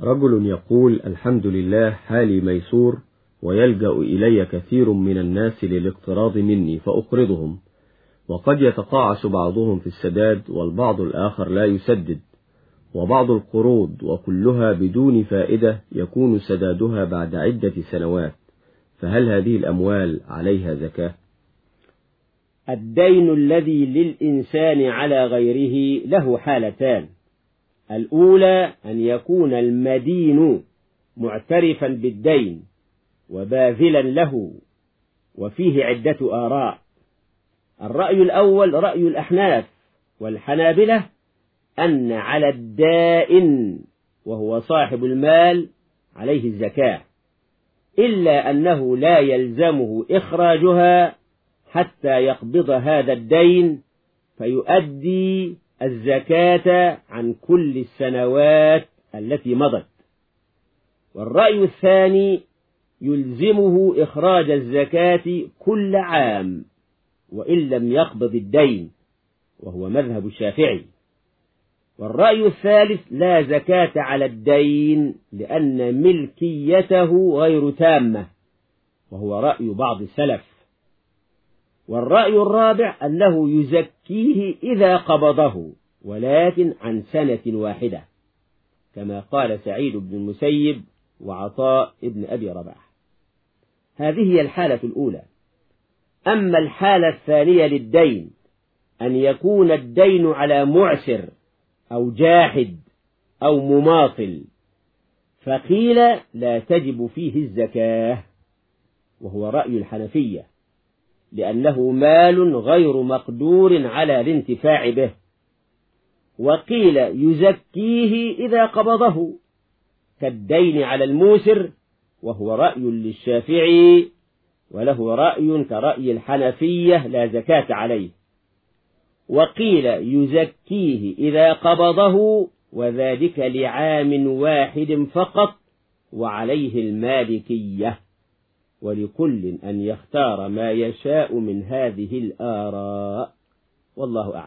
رجل يقول الحمد لله حالي ميسور ويلجأ إلي كثير من الناس للاقتراض مني فأقرضهم وقد يتقاعس بعضهم في السداد والبعض الآخر لا يسدد وبعض القروض وكلها بدون فائدة يكون سدادها بعد عدة سنوات فهل هذه الأموال عليها زكاة؟ الدين الذي للإنسان على غيره له حالتان الأولى أن يكون المدين معترفا بالدين وباذلا له وفيه عدة آراء. الرأي الأول رأي الأحناف والحنابلة أن على الدائن وهو صاحب المال عليه الزكاة إلا أنه لا يلزمه إخراجها حتى يقبض هذا الدين فيؤدي الزكاة عن كل السنوات التي مضت. والرأي الثاني يلزمه إخراج الزكاة كل عام وإن لم يقبض الدين وهو مذهب الشافعي. والرأي الثالث لا زكاة على الدين لأن ملكيته غير تامة وهو رأي بعض السلف. والرأي الرابع أنه يزكيه إذا قبضه ولكن عن سنة واحدة كما قال سعيد بن المسيب وعطاء ابن أبي رباح. هذه هي الحالة الأولى. أما الحالة الثانية للدين أن يكون الدين على معسر أو جاحد أو مماطل فقيل لا تجب فيه الزكاة وهو رأي الحنفية. لأنه مال غير مقدور على الانتفاع به. وقيل يزكيه إذا قبضه. كالدين على الموسر وهو رأي للشافعي وله رأي كرأي الحنفية لا زكاة عليه. وقيل يزكيه إذا قبضه وذلك لعام واحد فقط وعليه المالكية. ولكل أن يختار ما يشاء من هذه الآراء. والله أعلم.